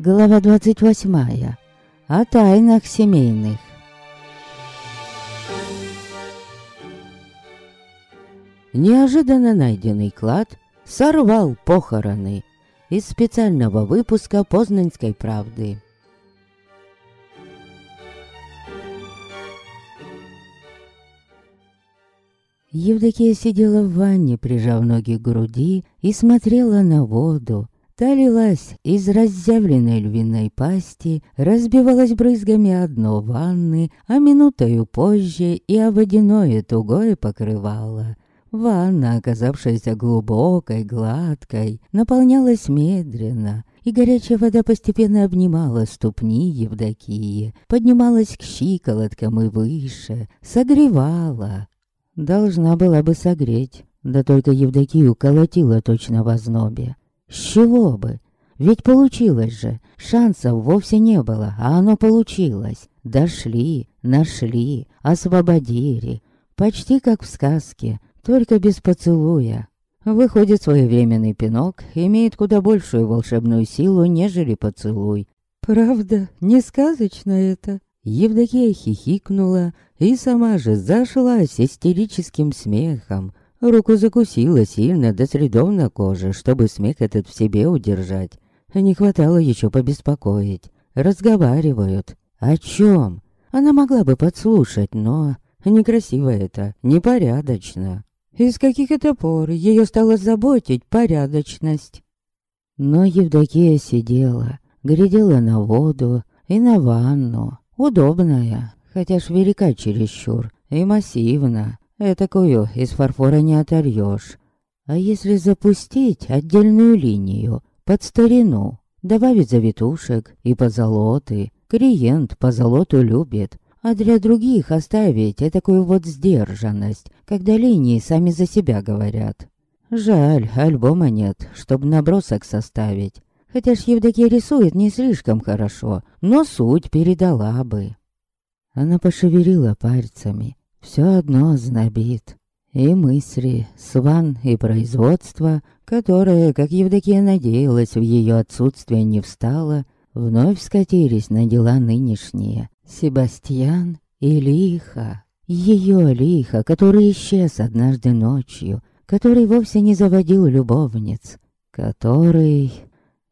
Глава 28. О тайнах семейных. Неожиданно найденный клад сорвал похороны из специального выпуска Познанской правды. Евдокия сидела в ванне, прижав ноги к груди, и смотрела на воду, Та лилась из разъявленной львиной пасти, разбивалась брызгами одно ванны, а минутою позже и о водяное тугое покрывало. Ванна, оказавшаяся глубокой, гладкой, наполнялась медленно, и горячая вода постепенно обнимала ступни Евдокии, поднималась к щиколоткам и выше, согревала. Должна была бы согреть, да только Евдокию колотила точно в ознобе. С чего бы? Ведь получилось же. Шансов вовсе не было, а оно получилось. Дошли, нашли, освободили. Почти как в сказке, только без поцелуя. Выходит, своевременный пинок имеет куда большую волшебную силу, нежели поцелуй. Правда, не сказочно это. Евдокия хихикнула и сама же зашлась истерическим смехом. Руку закусила сильно до средов на коже, чтобы смех этот в себе удержать. Не хватало еще побеспокоить. Разговаривают. О чем? Она могла бы подслушать, но... Некрасиво это, непорядочно. Из каких это пор ее стала заботить порядочность? Но Евдокия сидела, глядела на воду и на ванну. Удобная, хотя ж велика чересчур, и массивна. Этакую из фарфора не оторьешь. А если запустить отдельную линию под старину, добавить завитушек и позолоты, клиент позолоту любит, а для других оставить такую вот сдержанность, когда линии сами за себя говорят. Жаль, альбома нет, чтобы набросок составить. Хотя ж Евдокия рисует не слишком хорошо, но суть передала бы. Она пошевелила пальцами, все одно знобит. И мысли, сван и производство, которое, как Евдокия надеялась, в ее отсутствие не встало, вновь скатились на дела нынешние. Себастьян и Лиха. Ее Лиха, который исчез однажды ночью, который вовсе не заводил любовниц, который...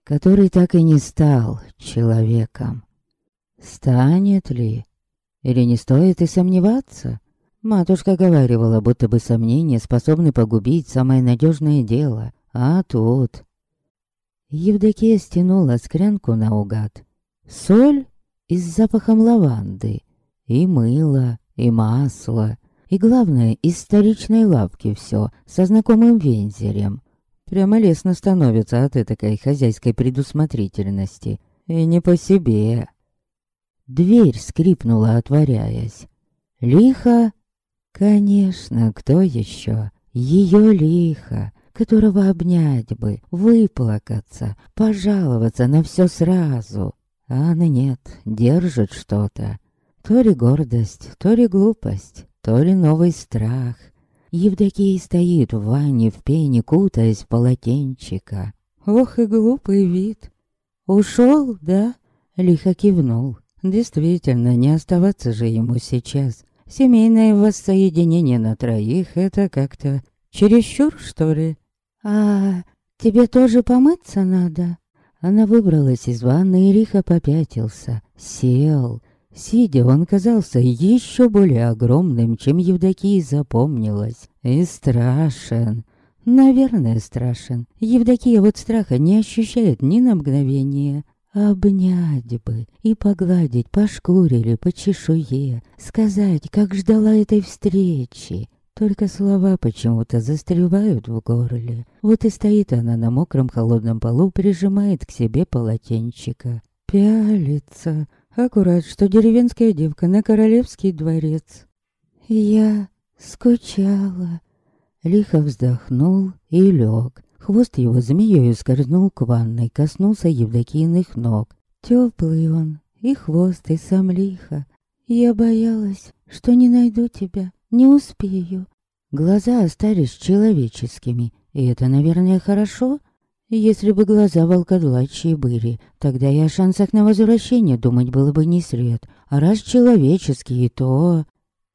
который так и не стал человеком. Станет ли? Или не стоит и сомневаться? Матушка говаривала, будто бы сомнения способны погубить самое надежное дело. А тут... Евдокия стянула скрянку наугад. Соль и запахом лаванды. И мыло, и масло. И главное, из столичной лавки все, со знакомым вензелем. Прямо лестно становится от этой хозяйской предусмотрительности. И не по себе. Дверь скрипнула, отворяясь. Лихо Конечно, кто еще? Ее лихо, которого обнять бы, выплакаться, пожаловаться на все сразу. А она нет, держит что-то. То ли гордость, то ли глупость, то ли новый страх. Евдокия стоит в ванне в пене, кутаясь в полотенчика. Ох и глупый вид. Ушел, да? Лихо кивнул. Действительно, не оставаться же ему сейчас. Семейное воссоединение на троих — это как-то чересчур, что ли? А тебе тоже помыться надо? Она выбралась из ванны, и Риха попятился. Сел. Сидя, он казался еще более огромным, чем Евдокии запомнилось. И страшен. Наверное, страшен. Евдокия вот страха не ощущает ни на мгновение. Обнять бы и погладить по шкуре или по чешуе, сказать, как ждала этой встречи. Только слова почему-то застревают в горле. Вот и стоит она на мокром холодном полу, прижимает к себе полотенчика. Пялится. Аккурат, что деревенская девка на королевский дворец. Я скучала. Лихо вздохнул и лег, Хвост его змеёю скользнул к ванной, коснулся Евдокийных ног. Теплый он, и хвост, и сам лихо. Я боялась, что не найду тебя, не успею. Глаза остались человеческими, и это, наверное, хорошо. Если бы глаза волкодлачьи были, тогда и о шансах на возвращение думать было бы не сред. А раз человеческие, то...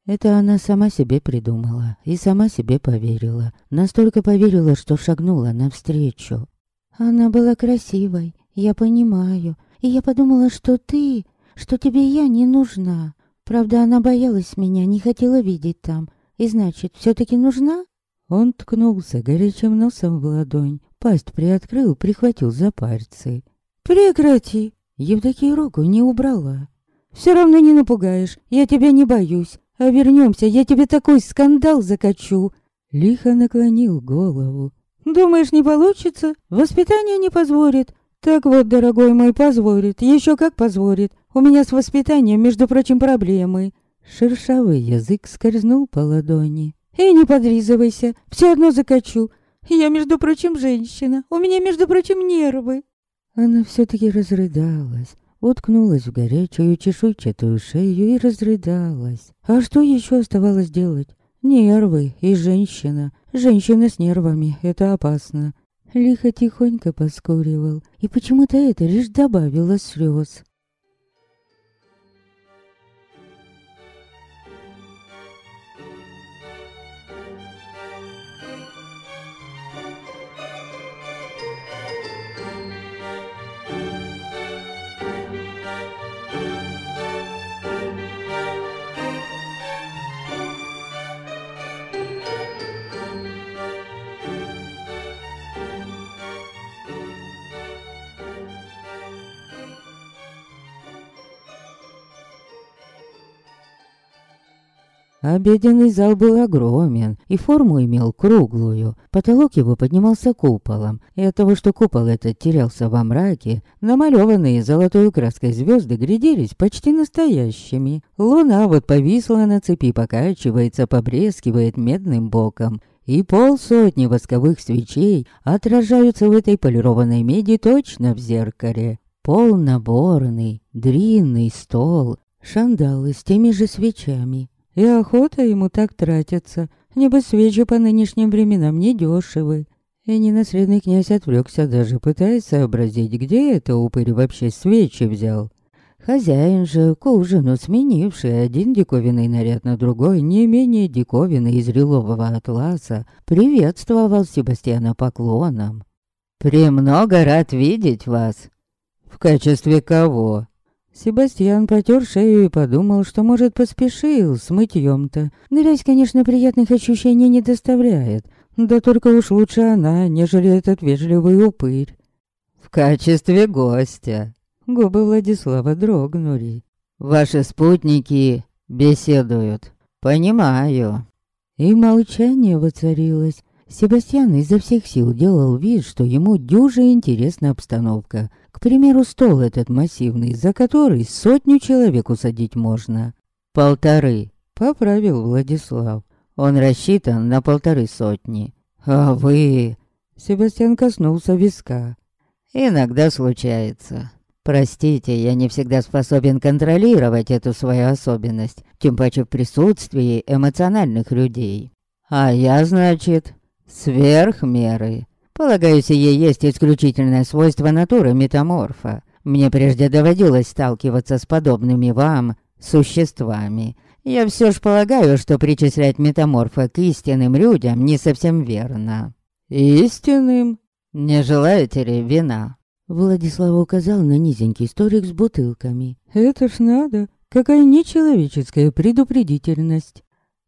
Это она сама себе придумала и сама себе поверила. Настолько поверила, что шагнула навстречу. Она была красивой, я понимаю. И я подумала, что ты, что тебе я не нужна. Правда, она боялась меня, не хотела видеть там. И значит, все таки нужна? Он ткнулся горячим носом в ладонь, пасть приоткрыл, прихватил за пальцы. «Прекрати!» Евдокия руку не убрала. «Все равно не напугаешь, я тебя не боюсь. А вернемся, я тебе такой скандал закачу!» Лихо наклонил голову. «Думаешь, не получится? Воспитание не позволит. Так вот, дорогой мой, позволит. Еще как позволит. У меня с воспитанием, между прочим, проблемы». Шершавый язык скользнул по ладони. «И не подризывайся, все одно закачу. Я, между прочим, женщина. У меня, между прочим, нервы». Она все-таки разрыдалась уткнулась в горячую чешуйчатую шею и разрыдалась. А что еще оставалось делать? Нервы и женщина. Женщина с нервами — это опасно. Лихо тихонько поскуривал, и почему-то это лишь добавило слез. Обеденный зал был огромен и форму имел круглую. Потолок его поднимался куполом, и от того, что купол этот терялся во мраке, намалеванные золотой краской звезды гляделись почти настоящими. Луна вот повисла на цепи, покачивается, поблескивает медным боком. И полсотни восковых свечей отражаются в этой полированной меди точно в зеркале. Полноборный, длинный стол, шандалы с теми же свечами, и охота ему так тратится. Небо свечи по нынешним временам недешевы. И ненаследный князь отвлекся, даже пытаясь сообразить, где это упырь вообще свечи взял. Хозяин же, к ужину сменивший один диковинный наряд на другой, не менее диковинный из релового атласа, приветствовал Себастьяна поклоном. «Премного рад видеть вас». «В качестве кого?» Себастьян потер шею и подумал, что, может, поспешил с мытьем-то. Грязь, конечно, приятных ощущений не доставляет, да только уж лучше она, нежели этот вежливый упырь. «В качестве гостя!» Губы Владислава дрогнули. «Ваши спутники беседуют. Понимаю». И молчание воцарилось. Себастьян изо всех сил делал вид, что ему дюже интересна обстановка. К примеру, стол этот массивный, за который сотню человек усадить можно. «Полторы», — поправил Владислав. «Он рассчитан на полторы сотни». «А вы...» Себастьян коснулся виска. «Иногда случается. Простите, я не всегда способен контролировать эту свою особенность, тем паче в присутствии эмоциональных людей. А я, значит, сверх меры. Полагаю, сие есть исключительное свойство натуры метаморфа. Мне прежде доводилось сталкиваться с подобными вам существами. Я все ж полагаю, что причислять метаморфа к истинным людям не совсем верно. Истинным? Не желаете ли вина? Владислав указал на низенький столик с бутылками. Это ж надо. Какая нечеловеческая предупредительность.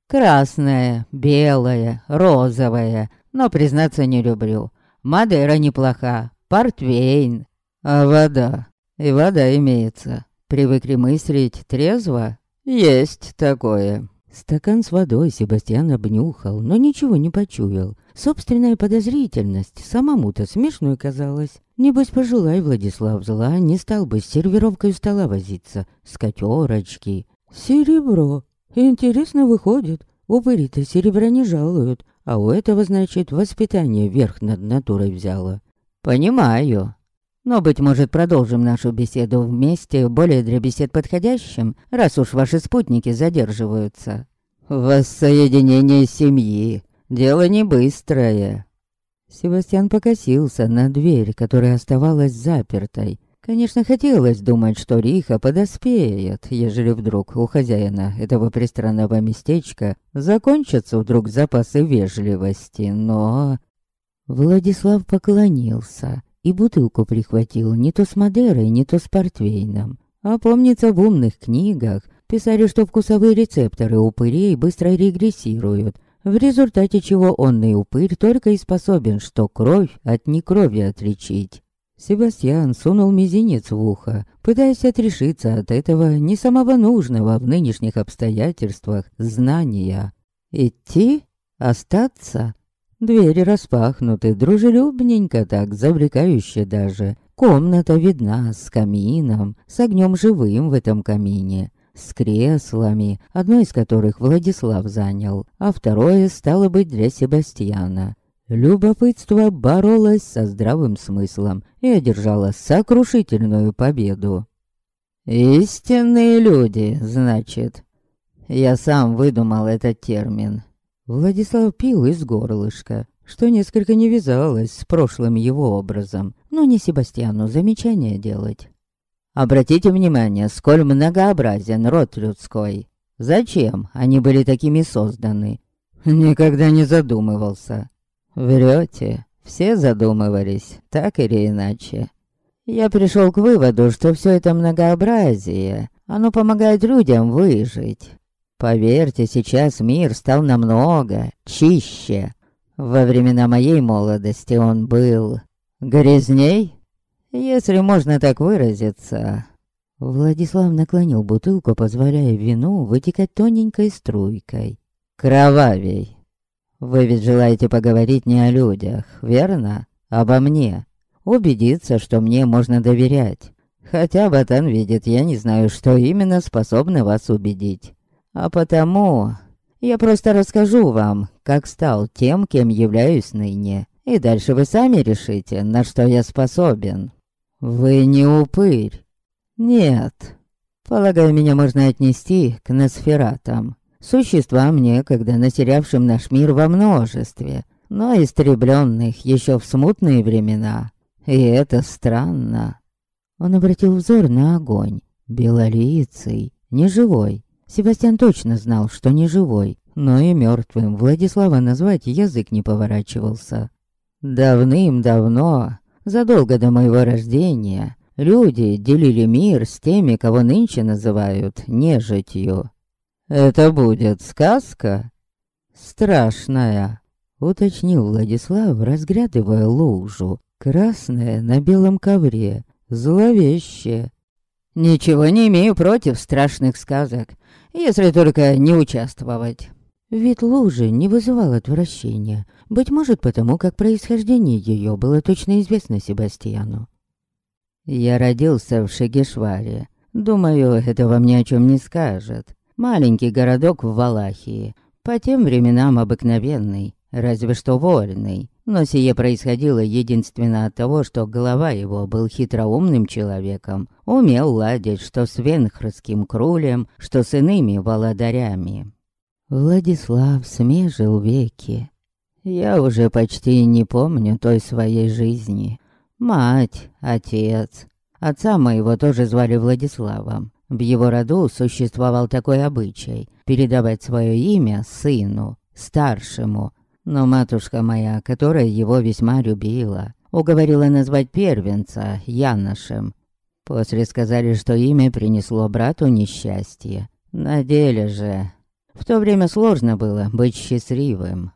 Красная, белая, розовая, но, признаться, не люблю. Мадера неплоха, портвейн. А вода? И вода имеется. Привыкли мыслить трезво? Есть такое. Стакан с водой Себастьян обнюхал, но ничего не почуял. Собственная подозрительность самому-то смешной казалась. Небось, пожелай Владислав зла, не стал бы с сервировкой стола возиться, с котерочки. Серебро. Интересно выходит. Упыри-то серебра не жалуют, а у этого, значит, воспитание верх над натурой взяло. Понимаю. Но, быть может, продолжим нашу беседу вместе, более для бесед подходящим, раз уж ваши спутники задерживаются. Воссоединение семьи. Дело не быстрое. Себастьян покосился на дверь, которая оставалась запертой. Конечно, хотелось думать, что Риха подоспеет, ежели вдруг у хозяина этого пристранного местечка закончатся вдруг запасы вежливости, но... Владислав поклонился и бутылку прихватил не то с Мадерой, не то с портвейном. А помнится, в умных книгах писали, что вкусовые рецепторы упырей быстро регрессируют, в результате чего онный упырь только и способен, что кровь от некрови отличить. Себастьян сунул мизинец в ухо, пытаясь отрешиться от этого не самого нужного в нынешних обстоятельствах знания. Идти? Остаться? Двери распахнуты, дружелюбненько так, завлекающе даже. Комната видна с камином, с огнем живым в этом камине, с креслами, одно из которых Владислав занял, а второе стало быть для Себастьяна. Любопытство боролось со здравым смыслом и одержало сокрушительную победу. «Истинные люди, значит». Я сам выдумал этот термин. Владислав пил из горлышка, что несколько не вязалось с прошлым его образом, но не Себастьяну замечание делать. Обратите внимание, сколь многообразен род людской. Зачем они были такими созданы? Никогда не задумывался. Врете. Все задумывались, так или иначе. Я пришел к выводу, что все это многообразие, оно помогает людям выжить. Поверьте, сейчас мир стал намного чище. Во времена моей молодости он был грязней, если можно так выразиться. Владислав наклонил бутылку, позволяя вину вытекать тоненькой струйкой. Кровавей. Вы ведь желаете поговорить не о людях, верно? Обо мне. Убедиться, что мне можно доверять. Хотя Батан видит, я не знаю, что именно способно вас убедить. А потому я просто расскажу вам, как стал тем, кем являюсь ныне. И дальше вы сами решите, на что я способен. Вы не упырь. Нет. Полагаю, меня можно отнести к Носфератам существам некогда натерявшим наш мир во множестве, но истребленных еще в смутные времена. И это странно. Он обратил взор на огонь, белолицый, неживой. Себастьян точно знал, что не живой, но и мертвым Владислава назвать язык не поворачивался. Давным-давно, задолго до моего рождения, люди делили мир с теми, кого нынче называют нежитью. «Это будет сказка?» «Страшная», — уточнил Владислав, разглядывая лужу. «Красная на белом ковре, зловеще». «Ничего не имею против страшных сказок, если только не участвовать». Вид лужи не вызывал отвращения, быть может потому, как происхождение ее было точно известно Себастьяну. «Я родился в Шегешваре. Думаю, это вам ни о чем не скажет. Маленький городок в Валахии, по тем временам обыкновенный, разве что вольный. Но сие происходило единственно от того, что голова его был хитроумным человеком, умел ладить что с венхрским крулем, что с иными володарями. Владислав смежил веки. Я уже почти не помню той своей жизни. Мать, отец. Отца моего тоже звали Владиславом. В его роду существовал такой обычай – передавать свое имя сыну, старшему. Но матушка моя, которая его весьма любила, уговорила назвать первенца Яношем. После сказали, что имя принесло брату несчастье. На деле же... В то время сложно было быть счастливым.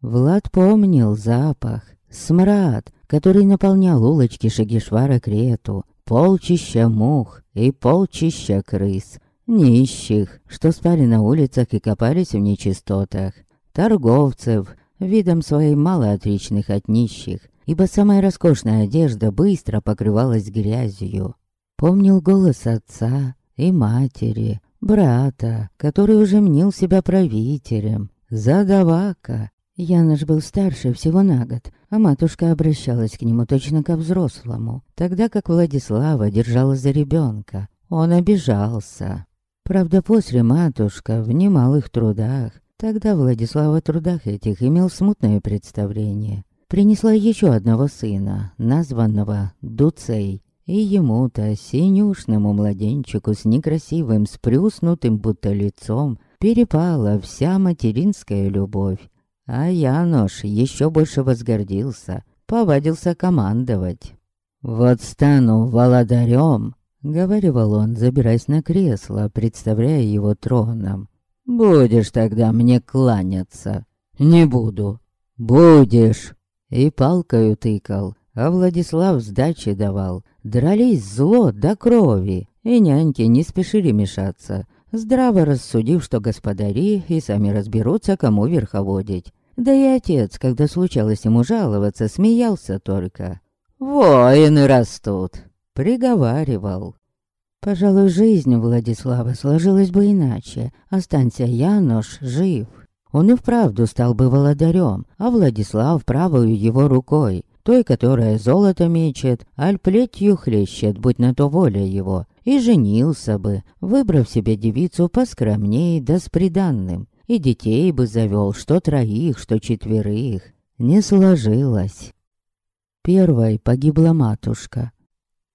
Влад помнил запах, смрад, который наполнял улочки Шагишвара Крету, полчища мух и полчища крыс, нищих, что спали на улицах и копались в нечистотах, торговцев, видом своей мало отличных от нищих, ибо самая роскошная одежда быстро покрывалась грязью. Помнил голос отца и матери, брата, который уже мнил себя правителем, задавака, Янош был старше всего на год, а матушка обращалась к нему точно ко взрослому, тогда как Владислава держала за ребенка. Он обижался. Правда, после матушка в немалых трудах Тогда Владислав о трудах этих имел смутное представление. Принесла еще одного сына, названного Дуцей, и ему-то, синюшному младенчику с некрасивым, сплюснутым будто лицом, перепала вся материнская любовь. А Янош еще больше возгордился, повадился командовать. «Вот стану володарем», — говорил он, забираясь на кресло, представляя его троном. «Будешь тогда мне кланяться». «Не буду». «Будешь». И палкою тыкал, а Владислав сдачи давал. Дрались зло до крови, и няньки не спешили мешаться, здраво рассудив, что господари и сами разберутся, кому верховодить. Да и отец, когда случалось ему жаловаться, смеялся только. «Воины растут!» — приговаривал. Пожалуй, жизнь Владислава сложилась бы иначе. Останься Янош жив. Он и вправду стал бы володарем, а Владислав правую его рукой, той, которая золото мечет, аль плетью хлещет, будь на то воля его, и женился бы, выбрав себе девицу поскромней да с приданным, и детей бы завел, что троих, что четверых. Не сложилось. Первой погибла матушка.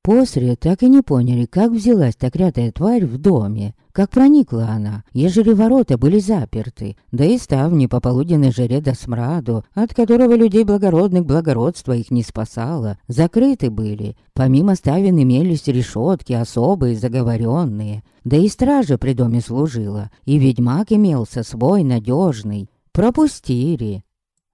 После так и не поняли, как взялась так рятая тварь в доме, как проникла она, ежели ворота были заперты, да и ставни по полуденной жаре до смраду, от которого людей благородных благородство их не спасало, закрыты были. Помимо ставен имелись решетки особые, заговоренные, да и стража при доме служила, и ведьмак имелся свой надежный. Пропустили.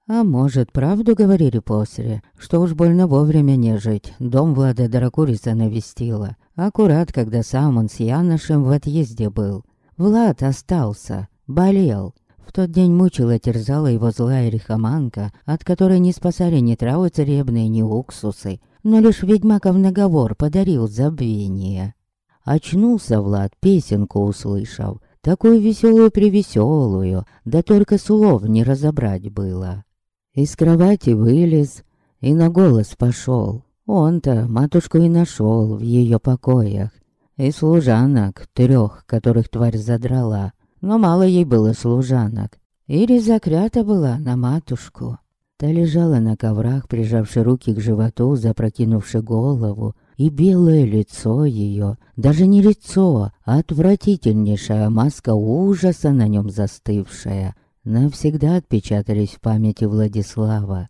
А может, правду говорили после, что уж больно вовремя не жить, дом Влада Дракуриса навестила, аккурат, когда сам он с Яношем в отъезде был. Влад остался, болел. В тот день мучила, терзала его злая рихоманка, от которой не спасали ни травы царебные, ни уксусы, но лишь ведьмаков наговор подарил забвение. Очнулся Влад, песенку услышав, такую веселую-превеселую, да только слов не разобрать было. Из кровати вылез и на голос пошел. Он-то матушку и нашел в ее покоях. И служанок, трех, которых тварь задрала. Но мало ей было служанок. Или заклята была на матушку. Та лежала на коврах, прижавши руки к животу, запрокинувши голову, и белое лицо ее, даже не лицо, а отвратительнейшая маска ужаса на нем застывшая, навсегда отпечатались в памяти Владислава.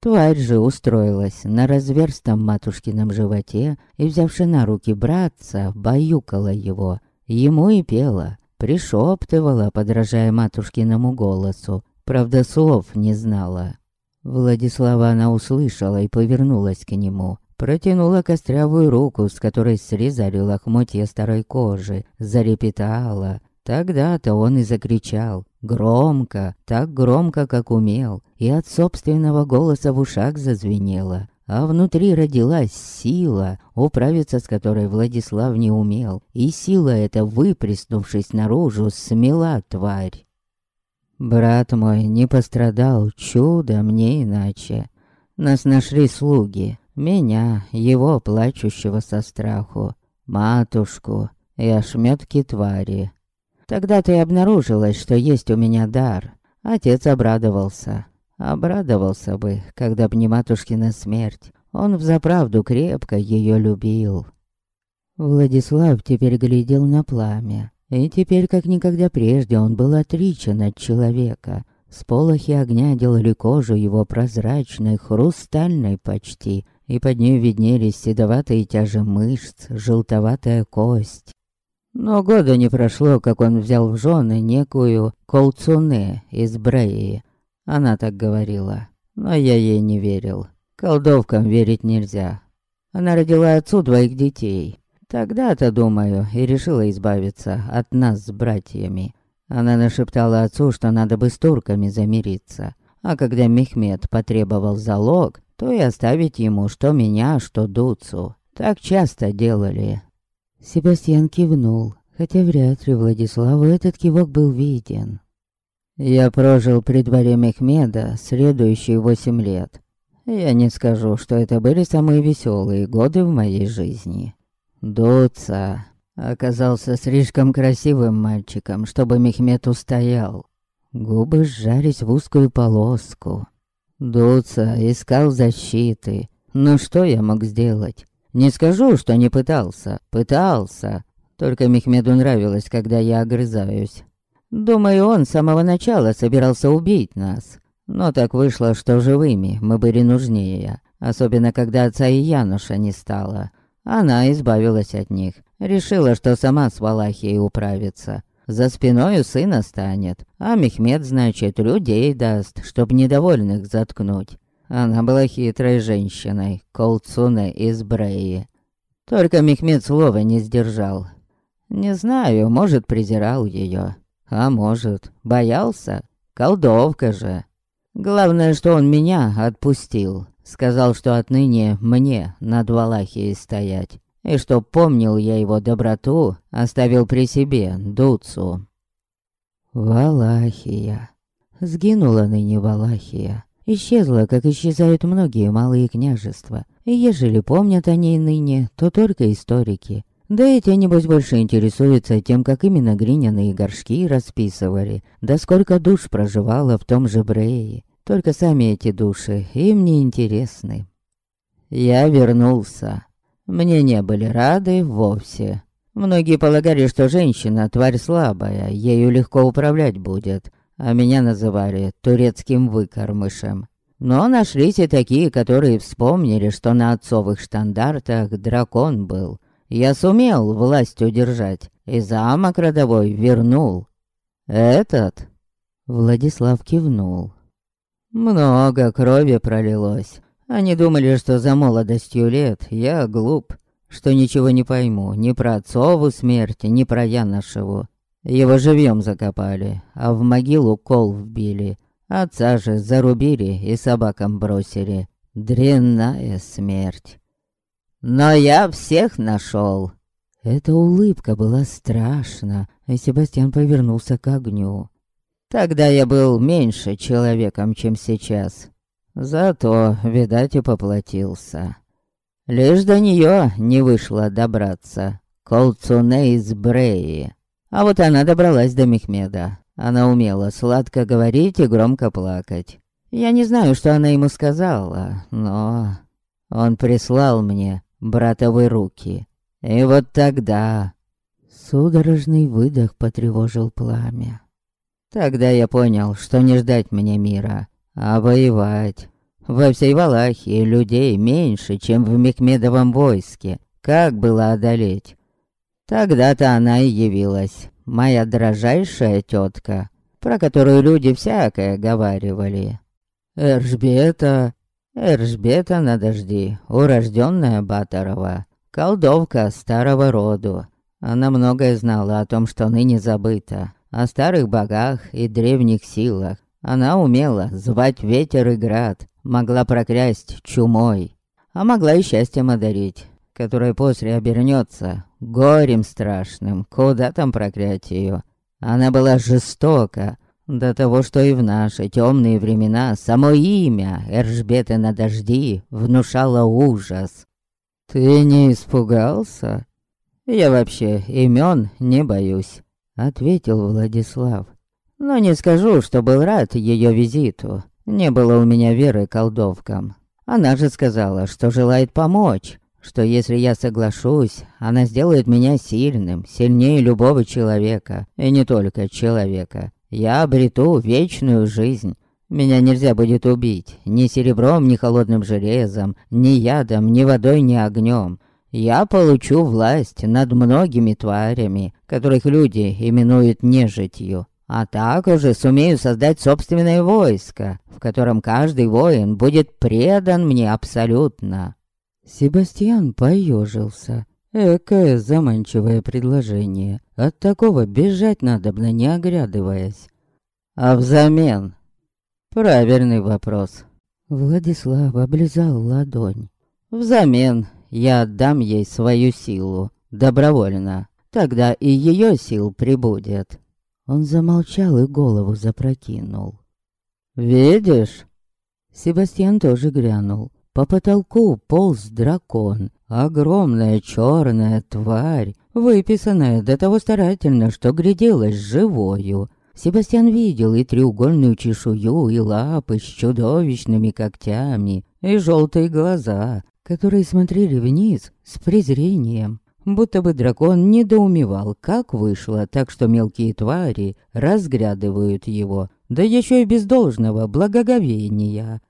Тварь же устроилась на разверстом матушкином животе и, взявши на руки братца, баюкала его. Ему и пела, пришептывала, подражая матушкиному голосу. Правда, слов не знала. Владислава она услышала и повернулась к нему. Протянула кострявую руку, с которой срезали лохмотья старой кожи, зарепетала. Тогда-то он и закричал. Громко, так громко, как умел, и от собственного голоса в ушах зазвенело. А внутри родилась сила, управиться с которой Владислав не умел, и сила эта, выплеснувшись наружу, смела тварь. Брат мой не пострадал, чудо мне иначе. Нас нашли слуги, меня, его плачущего со страху, матушку и ошметки твари. Тогда-то и обнаружилось, что есть у меня дар. Отец обрадовался. Обрадовался бы, когда б не матушкина смерть. Он взаправду крепко ее любил. Владислав теперь глядел на пламя. И теперь, как никогда прежде, он был отричен от человека. Сполохи огня делали кожу его прозрачной, хрустальной почти, и под ней виднелись седоватые тяжи мышц, желтоватая кость. Но года не прошло, как он взял в жены некую Колцуне из Бреи. Она так говорила, но я ей не верил. Колдовкам верить нельзя. Она родила отцу двоих детей. Тогда-то, думаю, и решила избавиться от нас с братьями. Она нашептала отцу, что надо бы с турками замириться. А когда Мехмед потребовал залог, то и оставить ему что меня, что Дуцу. Так часто делали. Себастьян кивнул, хотя вряд ли Владиславу этот кивок был виден. Я прожил при дворе Мехмеда следующие восемь лет. Я не скажу, что это были самые веселые годы в моей жизни. Дуца оказался слишком красивым мальчиком, чтобы Мехмед устоял. Губы сжались в узкую полоску. Дуться, искал защиты. Но что я мог сделать? Не скажу, что не пытался. Пытался. Только Мехмеду нравилось, когда я огрызаюсь. Думаю, он с самого начала собирался убить нас. Но так вышло, что живыми мы были нужнее. Особенно, когда отца и Януша не стало. Она избавилась от них. Решила, что сама с Валахией управится. За спиной сына станет, а Мехмед, значит, людей даст, чтоб недовольных заткнуть. Она была хитрой женщиной, Колцуне из Бреи. Только Мехмед слова не сдержал. Не знаю, может, презирал ее, а может, боялся. Колдовка же. Главное, что он меня отпустил. Сказал, что отныне мне над Валахией стоять. И чтоб помнил я его доброту, оставил при себе Дуцу. Валахия. Сгинула ныне Валахия. Исчезла, как исчезают многие малые княжества. И ежели помнят о ней ныне, то только историки. Да эти, небось, больше интересуются тем, как именно глиняные горшки расписывали, да сколько душ проживало в том же Брее. Только сами эти души им не интересны. Я вернулся. Мне не были рады вовсе. Многие полагали, что женщина — тварь слабая, ею легко управлять будет, а меня называли турецким выкормышем. Но нашлись и такие, которые вспомнили, что на отцовых штандартах дракон был. Я сумел власть удержать, и замок родовой вернул. Этот? Владислав кивнул. Много крови пролилось, они думали, что за молодостью лет я глуп, что ничего не пойму ни про отцову смерть, ни про Яношеву. Его живьем закопали, а в могилу кол вбили. Отца же зарубили и собакам бросили. Дрянная смерть. Но я всех нашел. Эта улыбка была страшна, и Себастьян повернулся к огню. Тогда я был меньше человеком, чем сейчас. Зато, видать, и поплатился. Лишь до нее не вышло добраться. Колцуне из Бреи. А вот она добралась до Мехмеда. Она умела сладко говорить и громко плакать. Я не знаю, что она ему сказала, но... Он прислал мне братовы руки. И вот тогда... Судорожный выдох потревожил пламя. Тогда я понял, что не ждать мне мира, а воевать. Во всей Валахии людей меньше, чем в Мехмедовом войске. Как было одолеть? Тогда-то она и явилась, моя дрожайшая тетка, про которую люди всякое говаривали. Эржбета, Эржбета на дожди, урожденная Батарова, колдовка старого роду. Она многое знала о том, что ныне забыто, о старых богах и древних силах, она умела звать ветер и град, могла проклясть чумой, а могла и счастьем одарить, которое после обернется горем страшным, куда там проклять ее. Она была жестока, до того, что и в наши темные времена само имя Эржбеты на дожди внушало ужас. «Ты не испугался?» «Я вообще имен не боюсь», — ответил Владислав. Но не скажу, что был рад ее визиту. Не было у меня веры колдовкам. Она же сказала, что желает помочь, что если я соглашусь, она сделает меня сильным, сильнее любого человека, и не только человека. Я обрету вечную жизнь. Меня нельзя будет убить ни серебром, ни холодным железом, ни ядом, ни водой, ни огнем. Я получу власть над многими тварями, которых люди именуют нежитью. А также сумею создать собственное войско, в котором каждый воин будет предан мне абсолютно». Себастьян поежился. Экое заманчивое предложение. От такого бежать надобно, не оглядываясь. А взамен? Правильный вопрос. Владислав облизал ладонь. Взамен я отдам ей свою силу. Добровольно. Тогда и ее сил прибудет. Он замолчал и голову запрокинул. «Видишь?» Себастьян тоже грянул. По потолку полз дракон. Огромная черная тварь, выписанная до того старательно, что гляделась живою. Себастьян видел и треугольную чешую, и лапы с чудовищными когтями, и желтые глаза, которые смотрели вниз с презрением. Будто бы дракон недоумевал, как вышло, так что мелкие твари разглядывают его, да еще и без должного благоговения.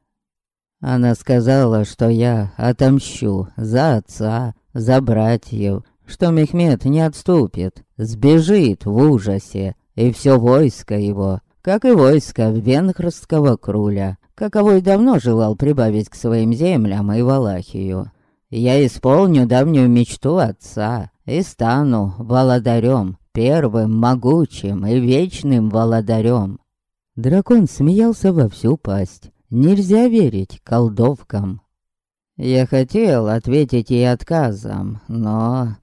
Она сказала, что я отомщу за отца, за братьев, что Мехмед не отступит, сбежит в ужасе, и все войско его, как и войско венгерского круля, каковой давно желал прибавить к своим землям и Валахию. Я исполню давнюю мечту отца и стану володарем, первым, могучим и вечным володарем. Дракон смеялся во всю пасть. Нельзя верить колдовкам. Я хотел ответить ей отказом, но...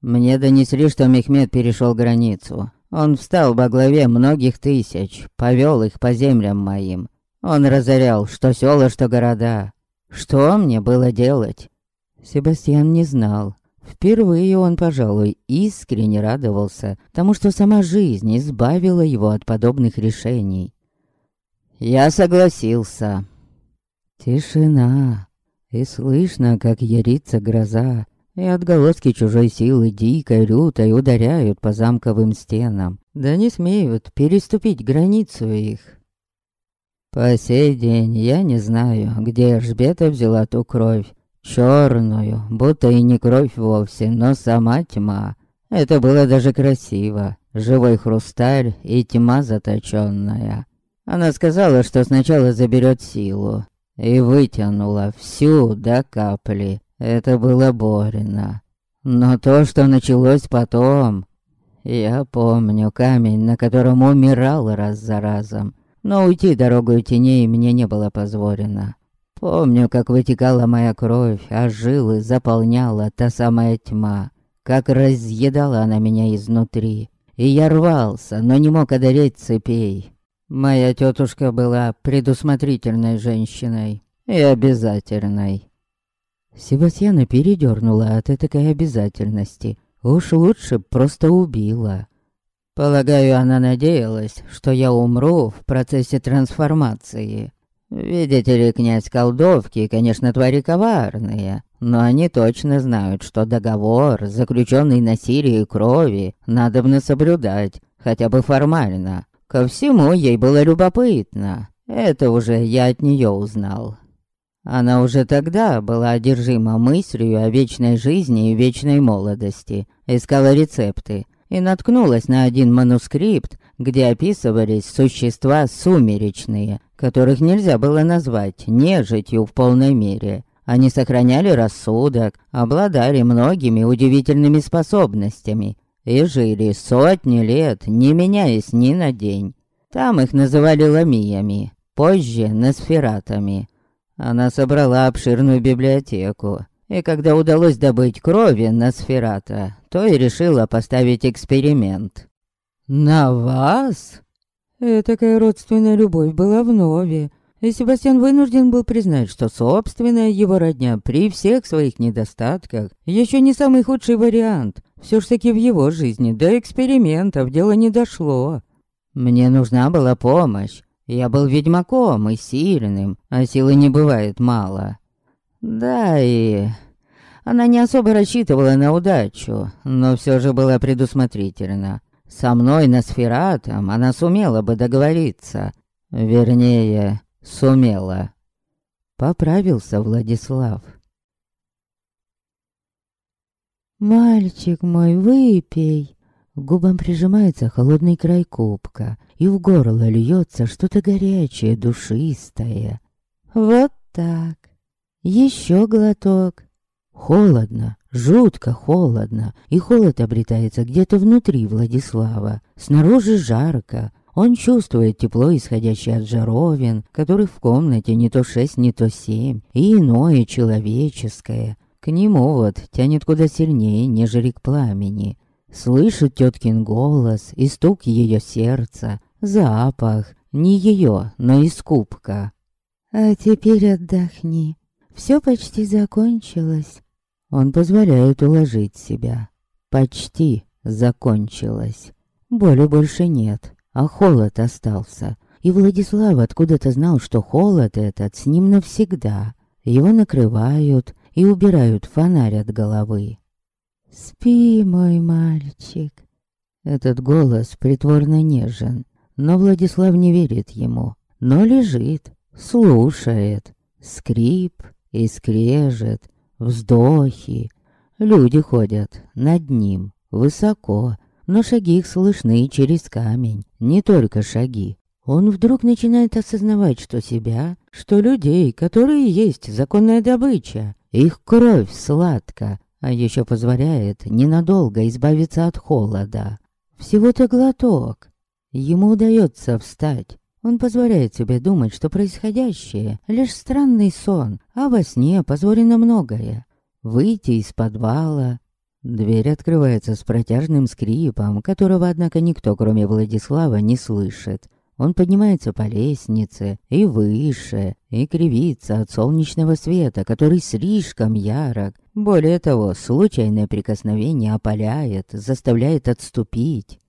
Мне донесли, что Мехмед перешел границу. Он встал во главе многих тысяч, повел их по землям моим. Он разорял что села, что города. Что мне было делать? Себастьян не знал. Впервые он, пожалуй, искренне радовался тому, что сама жизнь избавила его от подобных решений. Я согласился. Тишина. И слышно, как ярится гроза, и отголоски чужой силы дикой, лютой ударяют по замковым стенам, да не смеют переступить границу их. По сей день я не знаю, где Эржбета взяла ту кровь, Черную, будто и не кровь вовсе, но сама тьма. Это было даже красиво. Живой хрусталь и тьма заточенная. Она сказала, что сначала заберет силу. И вытянула всю до капли. Это было больно. Но то, что началось потом... Я помню камень, на котором умирал раз за разом. Но уйти дорогой теней мне не было позволено. Помню, как вытекала моя кровь, а жилы заполняла та самая тьма, как разъедала она меня изнутри. И я рвался, но не мог одолеть цепей. Моя тетушка была предусмотрительной женщиной и обязательной. Себастьяна передернула от этой обязательности. Уж лучше просто убила. Полагаю, она надеялась, что я умру в процессе трансформации. Видите ли, князь колдовки, конечно, твари коварные, но они точно знают, что договор, заключенный на Сирии крови, надо бы соблюдать, хотя бы формально. Ко всему ей было любопытно. Это уже я от нее узнал. Она уже тогда была одержима мыслью о вечной жизни и вечной молодости, искала рецепты и наткнулась на один манускрипт, где описывались существа сумеречные, которых нельзя было назвать нежитью в полной мере. Они сохраняли рассудок, обладали многими удивительными способностями и жили сотни лет, не меняясь ни на день. Там их называли ламиями, позже носфератами. Она собрала обширную библиотеку, и когда удалось добыть крови Носферата, то и решила поставить эксперимент. «На вас?» Этакая родственная любовь была в нове, и Себастьян вынужден был признать, что собственная его родня при всех своих недостатках еще не самый худший вариант. Все ж таки в его жизни до экспериментов дело не дошло. Мне нужна была помощь. Я был ведьмаком и сильным, а силы не бывает мало. Да и... Она не особо рассчитывала на удачу, но все же была предусмотрительна. Со мной на сфератом она сумела бы договориться. Вернее, сумела. Поправился Владислав. «Мальчик мой, выпей!» губам прижимается холодный край кубка, и в горло льется что-то горячее, душистое. Вот так. Еще глоток. Холодно, Жутко холодно, и холод обретается где-то внутри Владислава. Снаружи жарко. Он чувствует тепло, исходящее от жаровин, которых в комнате не то шесть, не то семь, и иное человеческое. К нему вот тянет куда сильнее, нежели к пламени. Слышит теткин голос и стук ее сердца, запах, не ее, но из кубка. «А теперь отдохни. Все почти закончилось. Он позволяет уложить себя. Почти закончилось. Боли больше нет. а холод остался. И Владислав откуда-то знал, что холод этот с ним навсегда. Его накрывают и убирают фонарь от головы. «Спи, мой мальчик». Этот голос притворно нежен, но Владислав не верит ему, но лежит, слушает. Скрип и скрежет, вздохи. Люди ходят над ним, высоко, но шаги их слышны через камень, не только шаги. Он вдруг начинает осознавать, что себя, что людей, которые есть законная добыча, их кровь сладка, а еще позволяет ненадолго избавиться от холода. Всего-то глоток. Ему удается встать. Он позволяет себе думать, что происходящее — лишь странный сон, а во сне позволено многое. Выйти из подвала. Дверь открывается с протяжным скрипом, которого, однако, никто, кроме Владислава, не слышит. Он поднимается по лестнице и выше, и кривится от солнечного света, который слишком ярок. Более того, случайное прикосновение опаляет, заставляет отступить.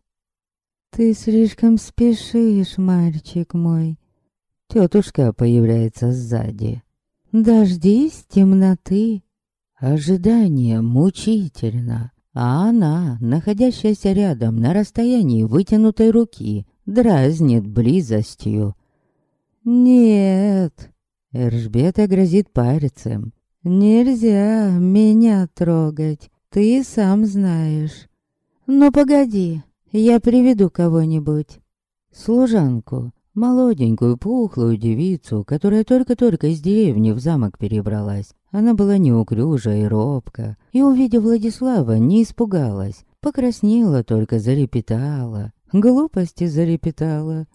«Ты слишком спешишь, мальчик мой». Тетушка появляется сзади. «Дождись темноты». Ожидание мучительно, а она, находящаяся рядом на расстоянии вытянутой руки, дразнит близостью. «Нет!» — Эржбета грозит пальцем. «Нельзя меня трогать, ты сам знаешь. Но погоди, я приведу кого-нибудь. Служанку, молоденькую, пухлую девицу, которая только-только из деревни в замок перебралась. Она была неуклюжа и робка, и, увидев Владислава, не испугалась, покраснела только, зарепетала глупости зарепетала.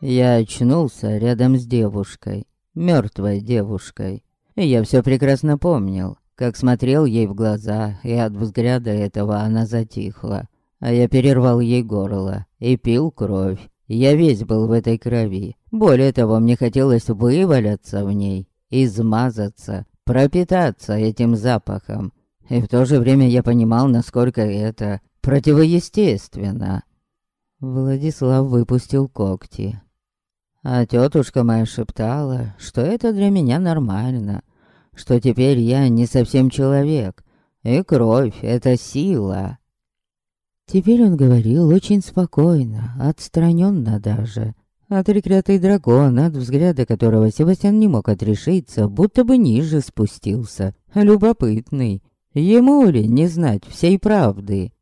Я очнулся рядом с девушкой, мертвой девушкой. И я все прекрасно помнил, как смотрел ей в глаза, и от взгляда этого она затихла. А я перервал ей горло и пил кровь. Я весь был в этой крови. Более того, мне хотелось вываляться в ней, измазаться, пропитаться этим запахом. И в то же время я понимал, насколько это противоестественно. Владислав выпустил когти, а тетушка моя шептала, что это для меня нормально, что теперь я не совсем человек, и кровь — это сила. Теперь он говорил очень спокойно, отстраненно даже. А треклятый дракон, от взгляда которого Себастьян не мог отрешиться, будто бы ниже спустился. Любопытный. Ему ли не знать всей правды?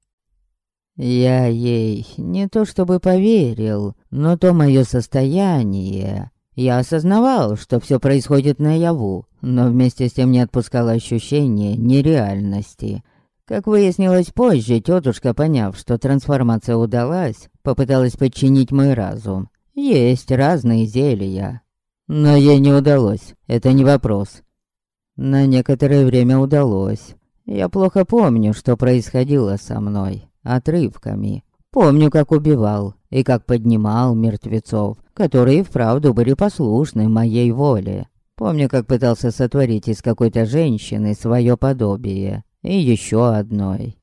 Я ей не то чтобы поверил, но то мое состояние... Я осознавал, что все происходит наяву, но вместе с тем не отпускало ощущение нереальности. Как выяснилось позже, тетушка, поняв, что трансформация удалась, попыталась подчинить мой разум. Есть разные зелья. Но ей не удалось, это не вопрос. На некоторое время удалось. Я плохо помню, что происходило со мной отрывками. Помню, как убивал и как поднимал мертвецов, которые вправду были послушны моей воле. Помню, как пытался сотворить из какой-то женщины свое подобие. И еще одной.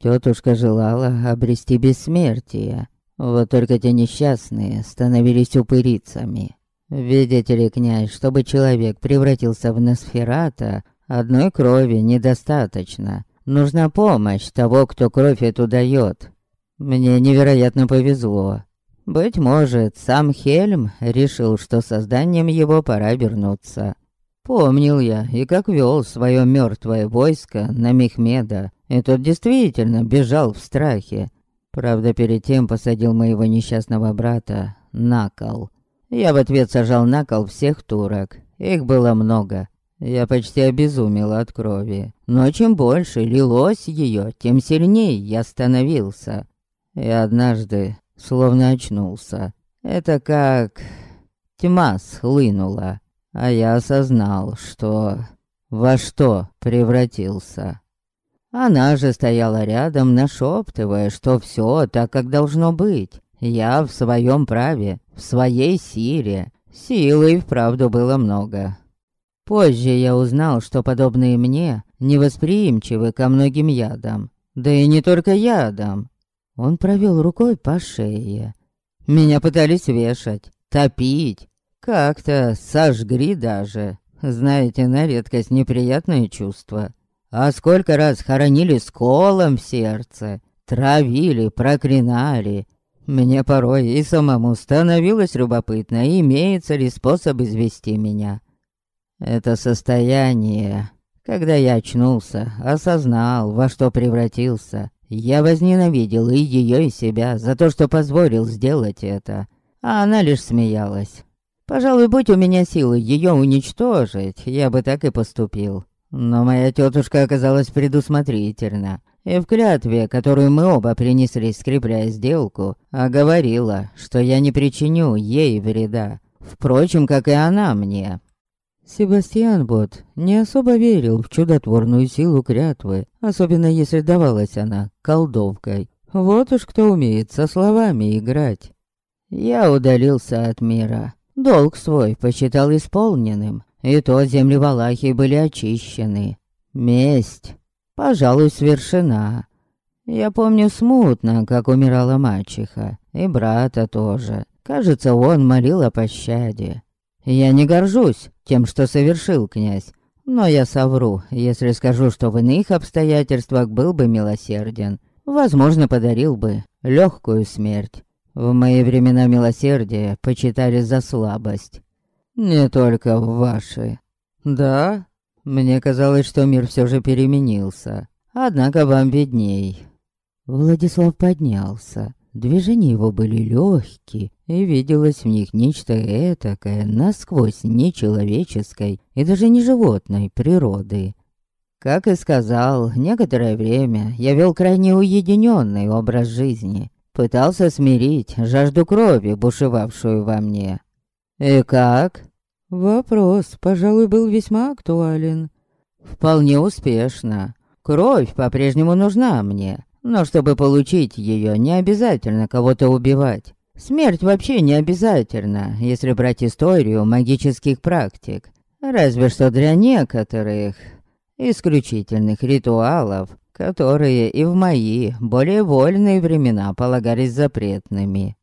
Тетушка желала обрести бессмертие. Вот только те несчастные становились упырицами. Видите ли, князь, чтобы человек превратился в Носферата, одной крови недостаточно. Нужна помощь того, кто кровь эту дает. Мне невероятно повезло. Быть может, сам Хельм решил, что созданием его пора вернуться. Помнил я и как вел свое мертвое войско на Мехмеда, и тот действительно бежал в страхе. Правда, перед тем посадил моего несчастного брата на кол. Я в ответ сажал на кол всех турок. Их было много. Я почти обезумел от крови, но чем больше лилось ее, тем сильнее я становился. И однажды словно очнулся. Это как тьма схлынула, а я осознал, что во что превратился. Она же стояла рядом, нашептывая, что все так, как должно быть. Я в своем праве, в своей силе. Силы и вправду было много. Позже я узнал, что подобные мне невосприимчивы ко многим ядам. Да и не только ядам. Он провел рукой по шее. Меня пытались вешать, топить. Как-то сожгли даже. Знаете, на редкость неприятное чувство. А сколько раз хоронили с колом в сердце, травили, проклинали. Мне порой и самому становилось любопытно, имеется ли способ извести меня. Это состояние, когда я очнулся, осознал, во что превратился. Я возненавидел и ее, и себя за то, что позволил сделать это. А она лишь смеялась. Пожалуй, будь у меня силы ее уничтожить, я бы так и поступил. Но моя тетушка оказалась предусмотрительна. И в клятве, которую мы оба принесли, скрепляя сделку, оговорила, что я не причиню ей вреда. Впрочем, как и она мне. Себастьян Бот не особо верил в чудотворную силу клятвы, особенно если давалась она колдовкой. Вот уж кто умеет со словами играть. Я удалился от мира. Долг свой посчитал исполненным, и то земли Валахии были очищены. Месть, пожалуй, свершена. Я помню смутно, как умирала мачеха, и брата тоже. Кажется, он молил о пощаде. Я не горжусь тем, что совершил князь, но я совру, если скажу, что в иных обстоятельствах был бы милосерден. Возможно, подарил бы легкую смерть. В мои времена милосердие почитали за слабость. Не только в ваши. Да, мне казалось, что мир все же переменился. Однако вам видней. Владислав поднялся. Движения его были легкие, и виделось в них нечто этакое, насквозь нечеловеческой и даже не животной природы. Как и сказал, некоторое время я вел крайне уединенный образ жизни, пытался смирить жажду крови, бушевавшую во мне. И как? Вопрос, пожалуй, был весьма актуален. Вполне успешно. Кровь по-прежнему нужна мне, но чтобы получить ее, не обязательно кого-то убивать. Смерть вообще не обязательно, если брать историю магических практик. Разве что для некоторых исключительных ритуалов, которые и в мои более вольные времена полагались запретными.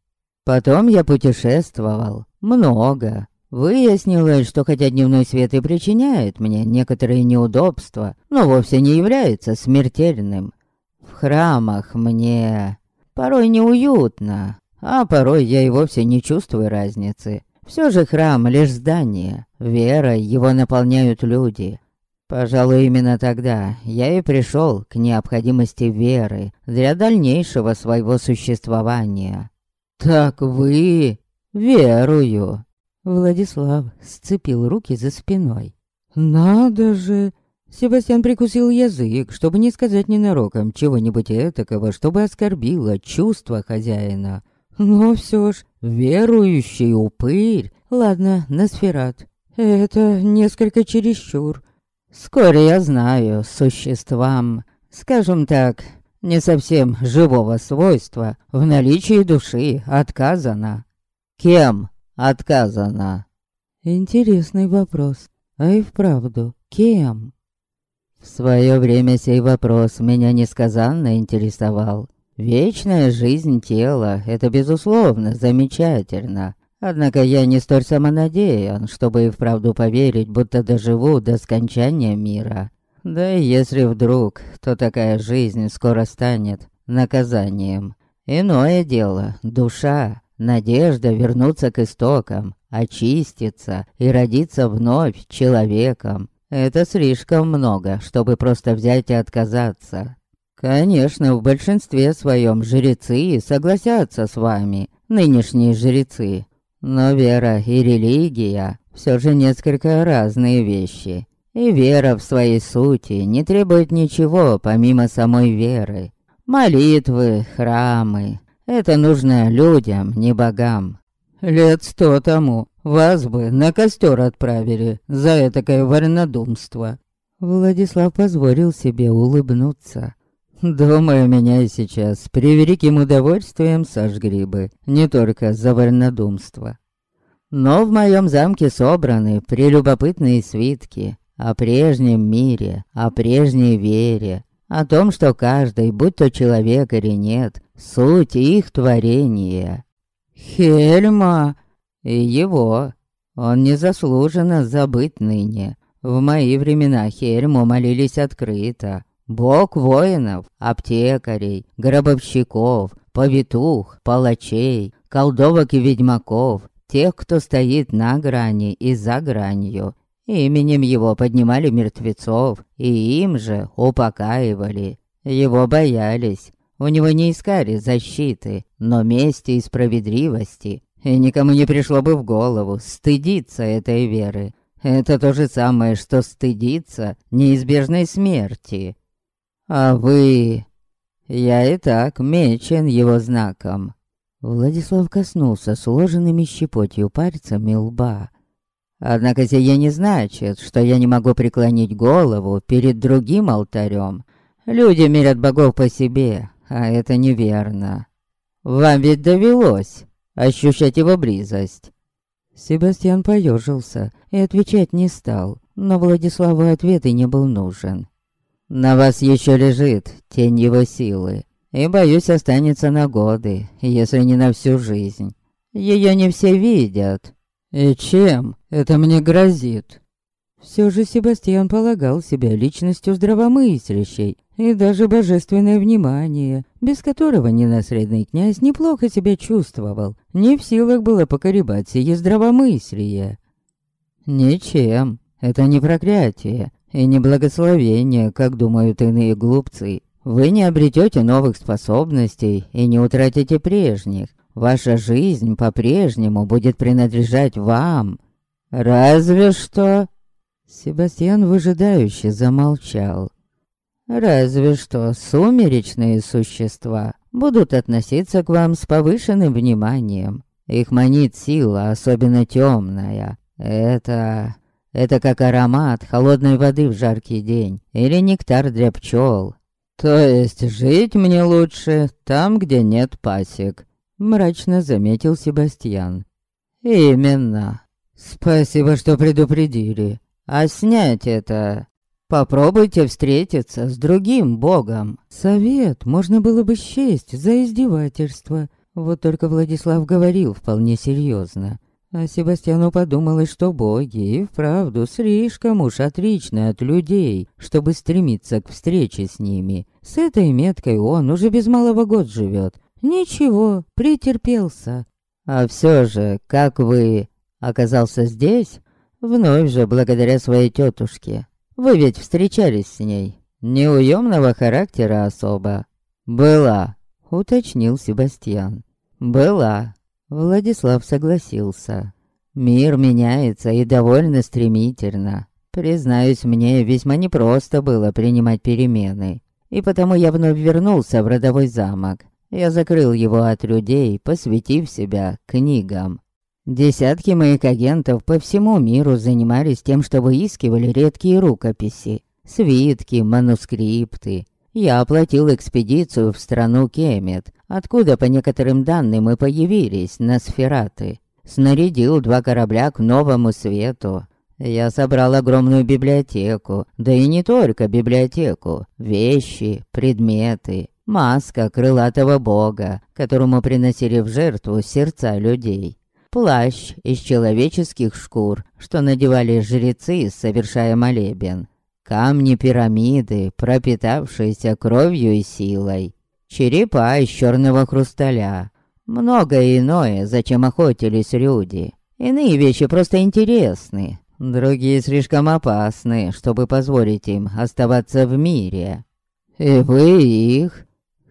Потом я путешествовал много. Выяснилось, что хотя дневной свет и причиняет мне некоторые неудобства, но вовсе не является смертельным. Храмах мне порой неуютно, а порой я и вовсе не чувствую разницы. Все же храм лишь здание, верой его наполняют люди. Пожалуй, именно тогда я и пришел к необходимости веры для дальнейшего своего существования. «Так вы...» «Верую!» Владислав сцепил руки за спиной. «Надо же!» Себастьян прикусил язык, чтобы не сказать ненароком чего-нибудь этакого, чтобы оскорбило чувства хозяина. Но все ж, верующий упырь. Ладно, Носферат. Это несколько чересчур. Скоро я знаю существам, скажем так, не совсем живого свойства, в наличии души отказано. Кем отказано? Интересный вопрос. А и вправду, кем? В свое время сей вопрос меня несказанно интересовал. Вечная жизнь тела — это, безусловно, замечательно. Однако я не столь самонадеян, чтобы и вправду поверить, будто доживу до скончания мира. Да и если вдруг, то такая жизнь скоро станет наказанием. Иное дело — душа, надежда вернуться к истокам, очиститься и родиться вновь человеком. Это слишком много, чтобы просто взять и отказаться. Конечно, в большинстве своем жрецы согласятся с вами, нынешние жрецы. Но вера и религия все же несколько разные вещи. И вера в своей сути не требует ничего помимо самой веры. Молитвы, храмы — это нужно людям, не богам. Лет сто тому вас бы на костер отправили за этакое вольнодумство. Владислав позволил себе улыбнуться. Думаю, меня и сейчас с превеликим удовольствием сожгли бы, не только за вольнодумство. Но в моем замке собраны прелюбопытные свитки о прежнем мире, о прежней вере, о том, что каждый, будь то человек или нет, суть их творения. Хельма и его, он незаслуженно забыт ныне. В мои времена Хельму молились открыто, Бог воинов, аптекарей, гробовщиков, повитух, палачей, колдовок и ведьмаков, тех, кто стоит на грани и за гранью. Именем его поднимали мертвецов, и им же упокаивали. Его боялись. У него не искали защиты, но мести и справедливости. И никому не пришло бы в голову стыдиться этой веры. Это то же самое, что стыдиться неизбежной смерти. А вы... Я и так мечен его знаком. Владислав коснулся сложенными щепотью пальцами лба. Однако сие не значит, что я не могу преклонить голову перед другим алтарем. Люди мерят богов по себе, а это неверно. Вам ведь довелось ощущать его близость. Себастьян поежился и отвечать не стал, но Владиславу ответ и не был нужен. На вас еще лежит тень его силы, и, боюсь, останется на годы, если не на всю жизнь. Ее не все видят. И чем это мне грозит? Все же Себастьян полагал себя личностью здравомыслящей и даже божественное внимание, без которого ненаследный князь неплохо себя чувствовал, не в силах было покоребать сие здравомыслие. Ничем, это не проклятие, и не благословение, как думают иные глупцы. Вы не обретете новых способностей и не утратите прежних. Ваша жизнь по-прежнему будет принадлежать вам. Разве что...» Себастьян выжидающе замолчал. «Разве что сумеречные существа будут относиться к вам с повышенным вниманием. Их манит сила, особенно темная. Это... Это как аромат холодной воды в жаркий день или нектар для пчел. То есть жить мне лучше там, где нет пасек, мрачно заметил Себастьян. Именно. Спасибо, что предупредили. А снять это... Попробуйте встретиться с другим богом. Совет можно было бы счесть за издевательство. Вот только Владислав говорил вполне серьезно. А Себастьяну подумалось, что боги и вправду слишком уж отличны от людей, чтобы стремиться к встрече с ними. С этой меткой он уже без малого год живет. Ничего, претерпелся. А все же, как вы оказался здесь? Вновь же благодаря своей тетушке. Вы ведь встречались с ней. Неуемного характера особо. Была, уточнил Себастьян. Была. Владислав согласился. Мир меняется и довольно стремительно. Признаюсь, мне весьма непросто было принимать перемены. И потому я вновь вернулся в родовой замок. Я закрыл его от людей, посвятив себя книгам. Десятки моих агентов по всему миру занимались тем, что выискивали редкие рукописи, свитки, манускрипты, я оплатил экспедицию в страну Кемет, откуда, по некоторым данным, мы появились на сфераты. Снарядил два корабля к новому свету. Я собрал огромную библиотеку, да и не только библиотеку. Вещи, предметы, маска крылатого бога, которому приносили в жертву сердца людей. Плащ из человеческих шкур, что надевали жрецы, совершая молебен камни пирамиды, пропитавшиеся кровью и силой, черепа из черного хрусталя, многое иное, зачем охотились люди. Иные вещи просто интересны, другие слишком опасны, чтобы позволить им оставаться в мире. И вы их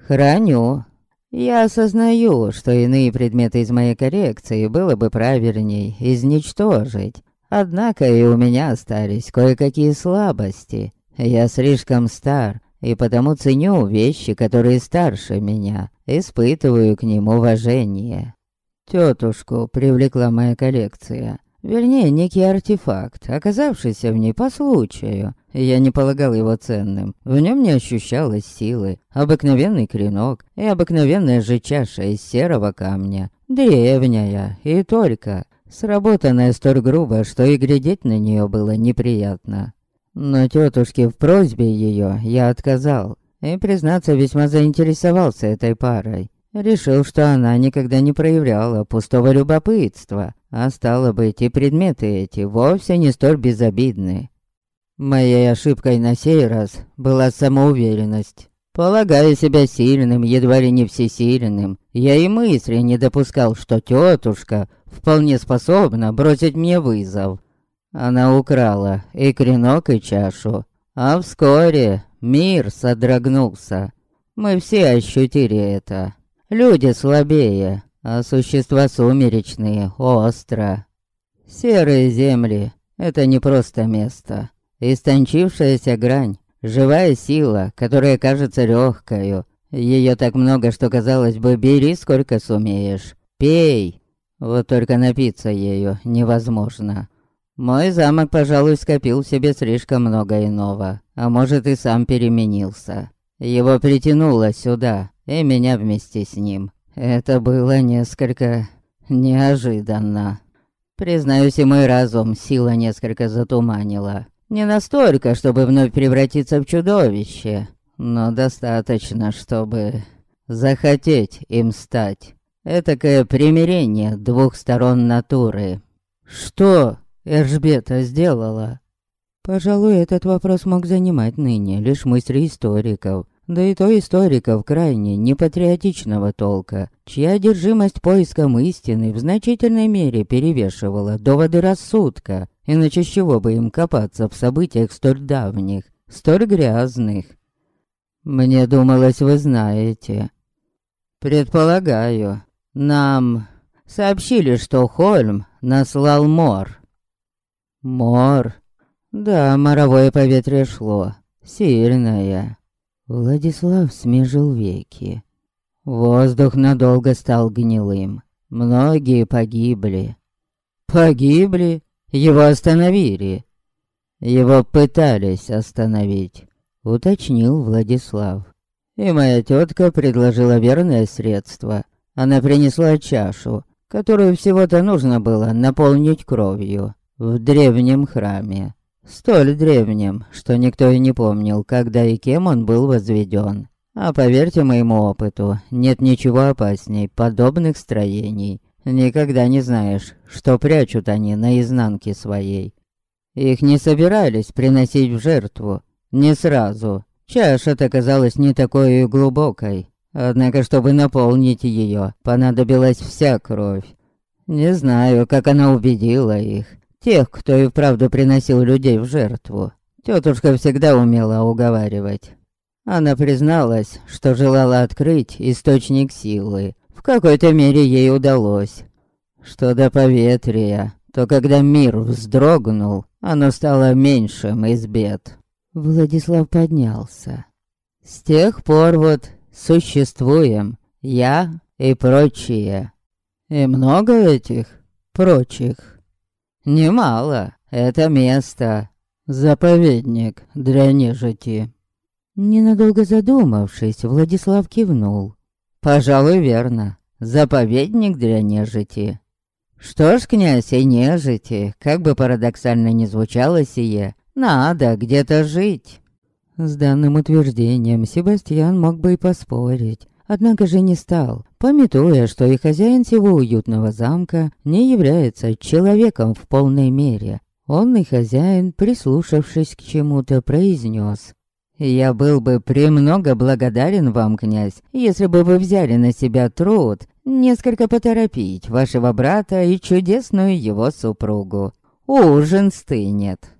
храню. Я осознаю, что иные предметы из моей коллекции было бы правильней изничтожить, Однако и у меня остались кое-какие слабости. Я слишком стар, и потому ценю вещи, которые старше меня, испытываю к ним уважение. Тетушку привлекла моя коллекция. Вернее, некий артефакт, оказавшийся в ней по случаю. Я не полагал его ценным. В нем не ощущалось силы. Обыкновенный клинок и обыкновенная же чаша из серого камня. Древняя и только. Сработанная столь грубо, что и глядеть на нее было неприятно. Но тетушке в просьбе ее я отказал. И, признаться, весьма заинтересовался этой парой. Решил, что она никогда не проявляла пустого любопытства, а стало быть, и предметы эти вовсе не столь безобидны. Моей ошибкой на сей раз была самоуверенность. Полагая себя сильным, едва ли не всесильным, я и мысли не допускал, что тетушка вполне способна бросить мне вызов. Она украла и кренок, и чашу, а вскоре мир содрогнулся. Мы все ощутили это. Люди слабее, а существа сумеречные, остро. Серые земли — это не просто место. Истончившаяся грань, живая сила, которая кажется легкою. Ее так много, что казалось бы, бери сколько сумеешь. Пей. Вот только напиться ею невозможно. Мой замок, пожалуй, скопил в себе слишком много иного, а может и сам переменился. Его притянуло сюда, и меня вместе с ним. Это было несколько неожиданно. Признаюсь, и мой разум сила несколько затуманила. Не настолько, чтобы вновь превратиться в чудовище, но достаточно, чтобы захотеть им стать. Этакое примирение двух сторон натуры. Что Эржбета сделала? Пожалуй, этот вопрос мог занимать ныне лишь мысли историков, да и то историков крайне непатриотичного толка, чья одержимость поиском истины в значительной мере перевешивала доводы рассудка, иначе с чего бы им копаться в событиях столь давних, столь грязных. Мне думалось, вы знаете. Предполагаю, нам сообщили, что Хольм наслал мор. Мор? Да, моровое поветрие шло, сильное. Владислав смежил веки. Воздух надолго стал гнилым. Многие погибли. Погибли? Его остановили. Его пытались остановить, уточнил Владислав. И моя тетка предложила верное средство. Она принесла чашу, которую всего-то нужно было наполнить кровью в древнем храме. Столь древним, что никто и не помнил, когда и кем он был возведен. А поверьте моему опыту, нет ничего опасней подобных строений. Никогда не знаешь, что прячут они на изнанке своей. Их не собирались приносить в жертву. Не сразу. Чаша-то казалась не такой и глубокой. Однако, чтобы наполнить ее, понадобилась вся кровь. Не знаю, как она убедила их. Тех, кто и вправду приносил людей в жертву. Тетушка всегда умела уговаривать. Она призналась, что желала открыть источник силы. В какой-то мере ей удалось. Что до поветрия, то когда мир вздрогнул, оно стало меньшим из бед. Владислав поднялся. С тех пор вот существуем я и прочие. И много этих прочих. Немало. Это место. Заповедник для нежити. Ненадолго задумавшись, Владислав кивнул. Пожалуй, верно. Заповедник для нежити. Что ж, князь и нежити, как бы парадоксально ни звучало сие, надо где-то жить. С данным утверждением Себастьян мог бы и поспорить, однако же не стал, пометуя, что и хозяин всего уютного замка не является человеком в полной мере. Он и хозяин, прислушавшись к чему-то, произнес. «Я был бы премного благодарен вам, князь, если бы вы взяли на себя труд несколько поторопить вашего брата и чудесную его супругу. Ужин стынет».